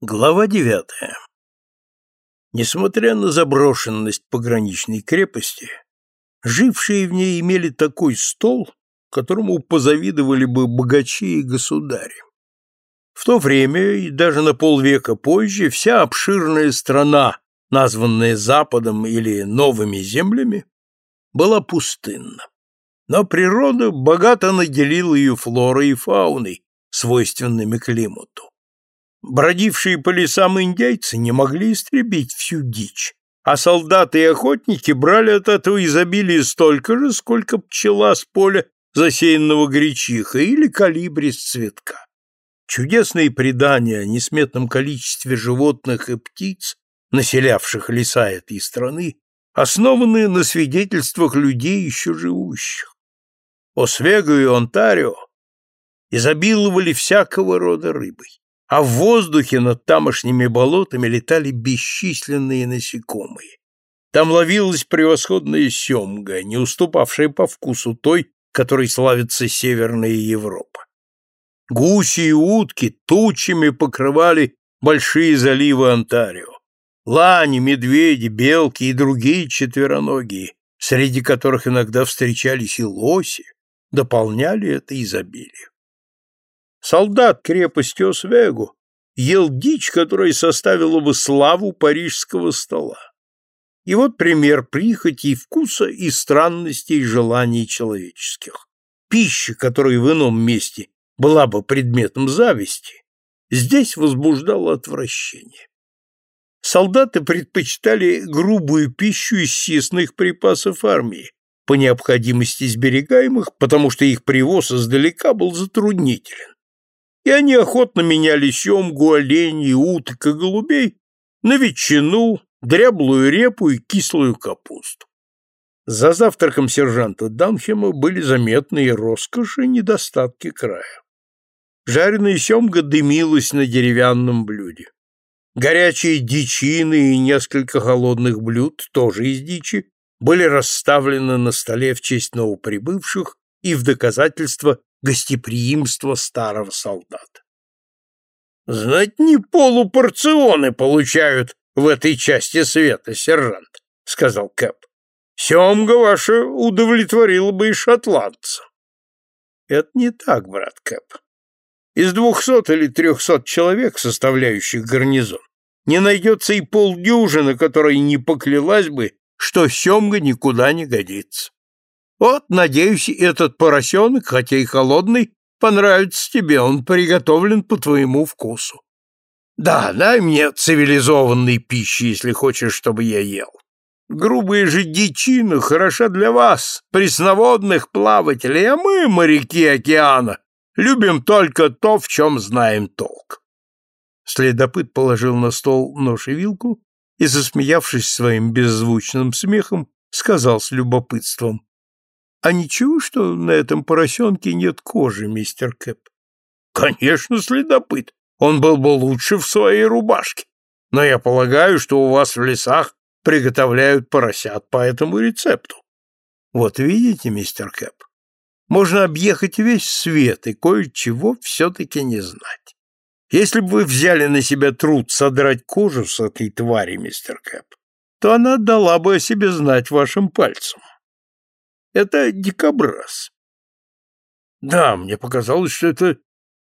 Глава девятая. Несмотря на заброшенность пограничной крепости, жившие в ней имели такой стол, которому позавидовали бы богачи и государи. В то время и даже на полвека позже вся обширная страна, названная Западом или Новыми землями, была пустынна. Но природа богато наделила ее флорой и фауной, свойственными климату. Бродившие по лесам индейцы не могли истребить всю дичь, а солдаты и охотники брали от этого изобилия столько же, сколько пчела с поля засеянного гречиха или калибри с цветка. Чудесные предания о несметном количестве животных и птиц, населявших леса этой страны, основаны на свидетельствах людей, еще живущих. Освего и Онтарио изобиловали всякого рода рыбой а в воздухе над тамошними болотами летали бесчисленные насекомые. Там ловилась превосходная семга, не уступавшая по вкусу той, которой славится Северная Европа. Гуси и утки тучами покрывали большие заливы Онтарио. Лани, медведи, белки и другие четвероногие, среди которых иногда встречались и лоси, дополняли это изобилие. Солдат крепости Освегу ел дичь, которая составила бы славу парижского стола. И вот пример прихоти, вкуса и странностей желаний человеческих. Пища, которая в ином месте была бы предметом зависти, здесь возбуждала отвращение. Солдаты предпочитали грубую пищу из съестных припасов армии, по необходимости сберегаемых, потому что их привоз издалека был затруднителен и они охотно меняли семгу, оленей, уток и голубей на ветчину, дряблую репу и кислую капусту. За завтраком сержанта Данхема были заметны и роскошь, и недостатки края. Жареная семга дымилась на деревянном блюде. Горячие дичины и несколько холодных блюд, тоже из дичи, были расставлены на столе в честь новоприбывших и в доказательство гостеприимство старого солдата. «Знать не полупорционы получают в этой части света, сержант», — сказал Кэп. «Семга ваша удовлетворила бы и шотландца». «Это не так, брат Кэп. Из двухсот или трехсот человек, составляющих гарнизон, не найдется и полдюжины, которая не поклялась бы, что семга никуда не годится. Вот, надеюсь, этот поросенок, хотя и холодный, понравится тебе, он приготовлен по твоему вкусу. Да, дай мне цивилизованной пищи, если хочешь, чтобы я ел. Грубая же дичина хороша для вас, пресноводных плавателей, а мы, моряки океана, любим только то, в чем знаем толк. Следопыт положил на стол нож и вилку и, засмеявшись своим беззвучным смехом, сказал с любопытством, а ничего, что на этом поросенке нет кожи, мистер Кэп? Конечно, следопыт. Он был бы лучше в своей рубашке. Но я полагаю, что у вас в лесах приготовляют поросят по этому рецепту. Вот видите, мистер Кэп, можно объехать весь свет и кое-чего все-таки не знать. Если бы вы взяли на себя труд содрать кожу с этой твари, мистер Кэп, то она дала бы о себе знать вашим пальцем. Это дикобраз. Да, мне показалось, что это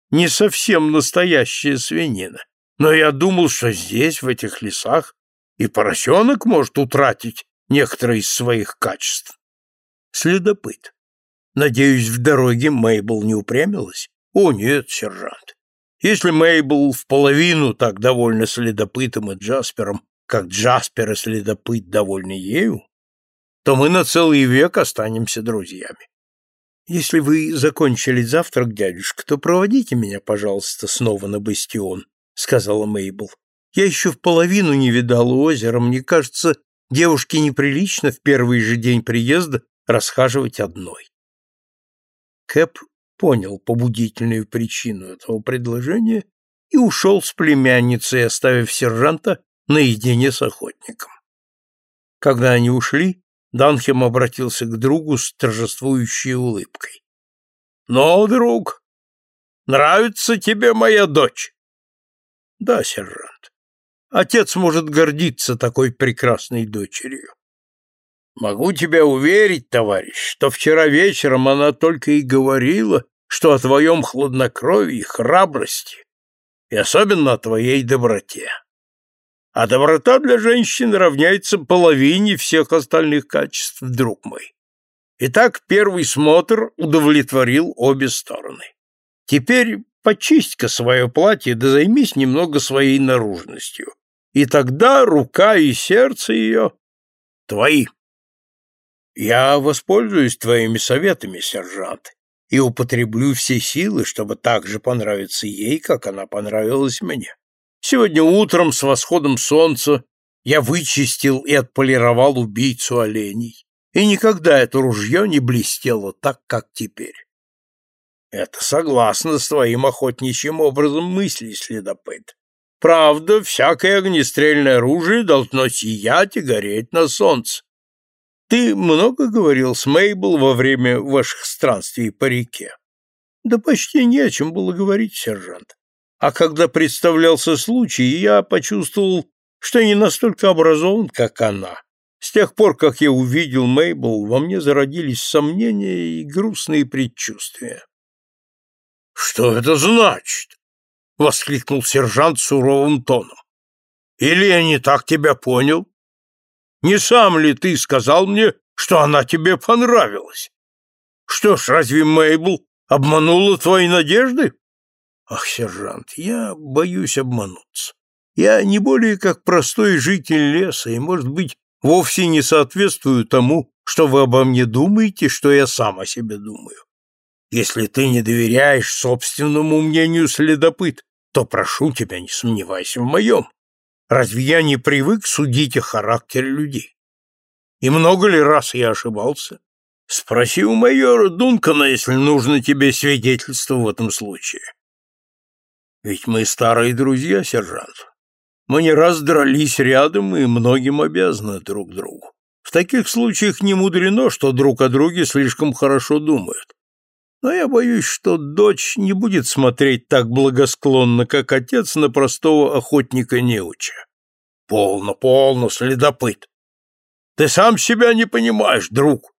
не совсем настоящая свинина. Но я думал, что здесь, в этих лесах, и поросенок может утратить некоторые из своих качеств. Следопыт. Надеюсь, в дороге Мейбл не упрямилась? О, нет, сержант. Если Мейбл в половину так довольна следопытом и Джаспером, как Джаспер и следопыт довольны ею, то мы на целый век останемся друзьями. Если вы закончили завтрак, дядюшка, то проводите меня, пожалуйста, снова на бастион, сказала Мейбл. Я еще в половину не видала озера, мне кажется, девушке неприлично в первый же день приезда расхаживать одной. Кэп понял побудительную причину этого предложения и ушел с племянницей, оставив сержанта наедине с охотником. Когда они ушли, Данхем обратился к другу с торжествующей улыбкой. «Ну, друг, нравится тебе моя дочь?» Да, сержант. Отец может гордиться такой прекрасной дочерью. Могу тебя уверить, товарищ, что вчера вечером она только и говорила, что о твоем хладнокровии, храбрости и особенно о твоей доброте. А доброта для женщины равняется половине всех остальных качеств, друг мой. Итак, первый смотр удовлетворил обе стороны. Теперь почисть-ка свое платье да займись немного своей наружностью. И тогда рука и сердце ее твои. Я воспользуюсь твоими советами, сержант, и употреблю все силы, чтобы так же понравиться ей, как она понравилась мне. Сегодня утром с восходом солнца я вычистил и отполировал убийцу оленей, и никогда это ружье не блестело так, как теперь. Это согласно с твоим охотничьим образом мысли, следопыт. Правда, всякое огнестрельное оружие должно сиять и гореть на солнце. Ты много говорил с Мейбл во время ваших странствий по реке? Да почти не о чем было говорить, сержант. А когда представлялся случай, я почувствовал, что не настолько образован, как она. С тех пор, как я увидел Мейбл, во мне зародились сомнения и грустные предчувствия. «Что это значит?» — воскликнул сержант суровым тоном. «Или я не так тебя понял?» Не сам ли ты сказал мне, что она тебе понравилась? Что ж, разве Мейбл обманула твои надежды? Ах, сержант, я боюсь обмануться. Я не более как простой житель леса и, может быть, вовсе не соответствую тому, что вы обо мне думаете, что я сам о себе думаю. Если ты не доверяешь собственному мнению следопыт, то прошу тебя, не сомневайся в моем. Разве я не привык судить о характере людей? И много ли раз я ошибался? Спроси у майора Дункана, если нужно тебе свидетельство в этом случае. Ведь мы старые друзья, сержант. Мы не раз дрались рядом и многим обязаны друг другу. В таких случаях не мудрено, что друг о друге слишком хорошо думают. Но я боюсь, что дочь не будет смотреть так благосклонно, как отец на простого охотника-неуча. Полно, полно, следопыт. Ты сам себя не понимаешь, друг.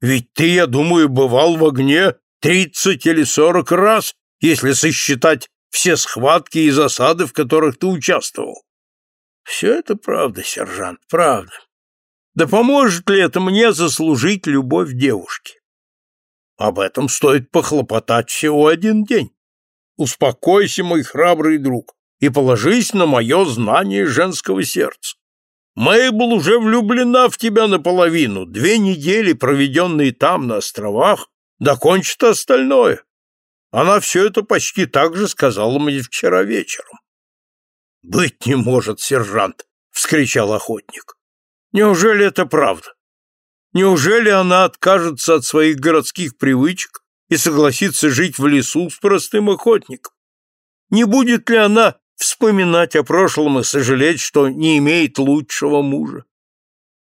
Ведь ты, я думаю, бывал в огне тридцать или сорок раз, если сосчитать все схватки и засады, в которых ты участвовал. Все это правда, сержант, правда. Да поможет ли это мне заслужить любовь девушки? Об этом стоит похлопотать всего один день. Успокойся, мой храбрый друг, и положись на мое знание женского сердца. Мейбл уже влюблена в тебя наполовину. Две недели, проведенные там, на островах, докончат остальное. Она все это почти так же сказала мне вчера вечером. — Быть не может, сержант! — вскричал охотник. — Неужели это правда? Неужели она откажется от своих городских привычек и согласится жить в лесу с простым охотником? Не будет ли она вспоминать о прошлом и сожалеть, что не имеет лучшего мужа?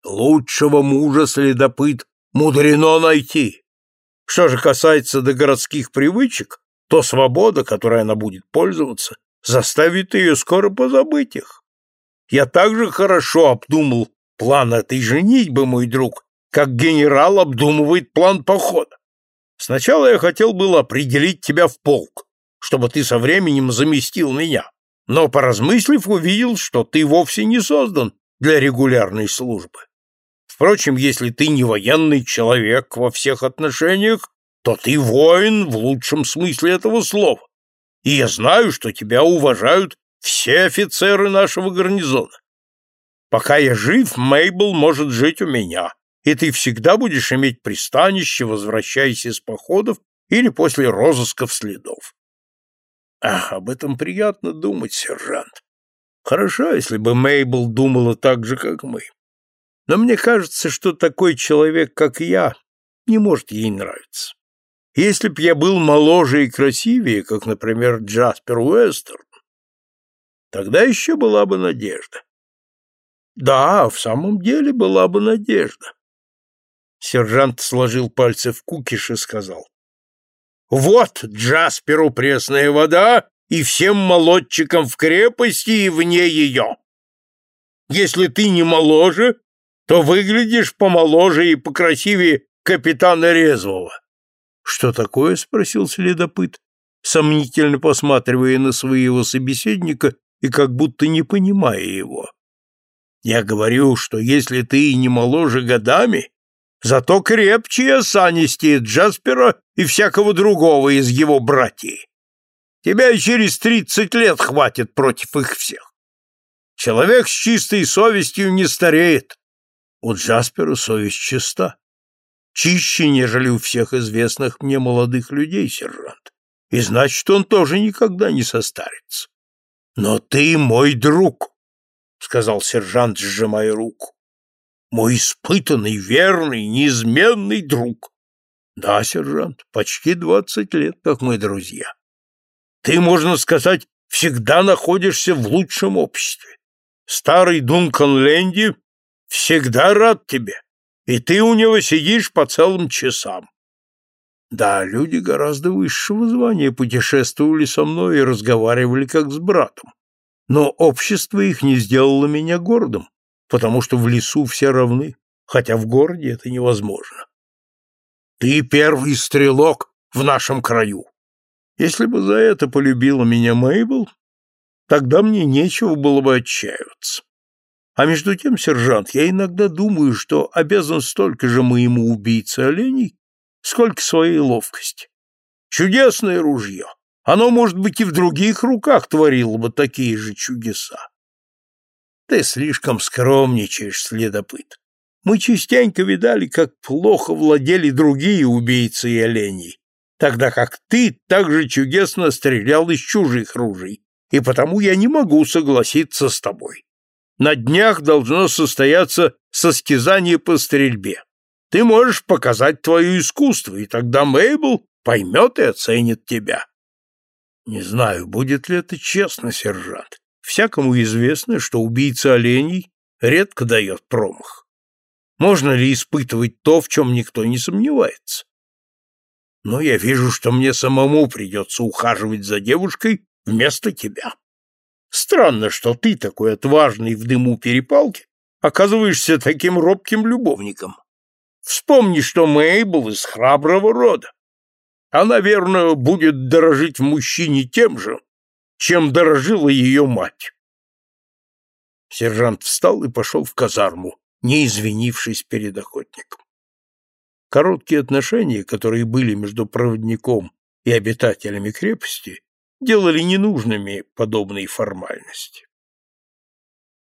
Лучшего мужа следопыт мудрено найти. Что же касается до городских привычек, то свобода, которой она будет пользоваться, заставит ее скоро позабыть их. Я также хорошо обдумал план этой женитьбы, мой друг, как генерал обдумывает план похода. Сначала я хотел было определить тебя в полк, чтобы ты со временем заместил меня, но, поразмыслив, увидел, что ты вовсе не создан для регулярной службы. Впрочем, если ты не военный человек во всех отношениях, то ты воин в лучшем смысле этого слова. И я знаю, что тебя уважают все офицеры нашего гарнизона. Пока я жив, Мейбл может жить у меня, и ты всегда будешь иметь пристанище, возвращаясь из походов или после розысков следов. Ах, об этом приятно думать, сержант. Хорошо, если бы Мейбл думала так же, как мы. Но мне кажется, что такой человек, как я, не может ей нравиться. Если б я был моложе и красивее, как, например, Джаспер Уэстерн, тогда еще была бы надежда. Да, в самом деле была бы надежда. Сержант сложил пальцы в кукиш и сказал. «Вот Джасперу пресная вода и всем молодчикам в крепости и вне ее. Если ты не моложе, то выглядишь помоложе и покрасивее капитана Резвого. — Что такое? — спросил следопыт, сомнительно посматривая на своего собеседника и как будто не понимая его. — Я говорю, что если ты и не моложе годами, зато крепче осанистее Джаспера и всякого другого из его братьев. Тебя и через тридцать лет хватит против их всех. Человек с чистой совестью не стареет. У Джаспера совесть чиста. Чище, нежели у всех известных мне молодых людей, сержант. И значит, он тоже никогда не состарится. Но ты мой друг, — сказал сержант, сжимая руку. Мой испытанный, верный, неизменный друг. Да, сержант, почти двадцать лет, как мы друзья. Ты, можно сказать, всегда находишься в лучшем обществе. Старый Дункан Ленди всегда рад тебе, и ты у него сидишь по целым часам. Да, люди гораздо высшего звания путешествовали со мной и разговаривали как с братом. Но общество их не сделало меня гордым, потому что в лесу все равны, хотя в городе это невозможно. Ты первый стрелок в нашем краю. Если бы за это полюбила меня Мейбл, тогда мне нечего было бы отчаиваться. А между тем, сержант, я иногда думаю, что обязан столько же моему убийце оленей, сколько своей ловкости. Чудесное ружье. Оно, может быть, и в других руках творило бы такие же чудеса. Ты слишком скромничаешь, следопыт. Мы частенько видали, как плохо владели другие убийцы и оленей, тогда как ты так же чудесно стрелял из чужих ружей, и потому я не могу согласиться с тобой. На днях должно состояться состязание по стрельбе. Ты можешь показать твое искусство, и тогда Мейбл поймет и оценит тебя. Не знаю, будет ли это честно, сержант. Всякому известно, что убийца оленей редко дает промах. Можно ли испытывать то, в чем никто не сомневается? Но я вижу, что мне самому придется ухаживать за девушкой вместо тебя. Странно, что ты, такой отважный в дыму перепалки, оказываешься таким робким любовником. Вспомни, что Мейбл из храброго рода. Она, верно, будет дорожить мужчине тем же, чем дорожила ее мать. Сержант встал и пошел в казарму, не извинившись перед охотником. Короткие отношения, которые были между проводником и обитателями крепости, делали ненужными подобные формальности.